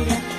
Mira.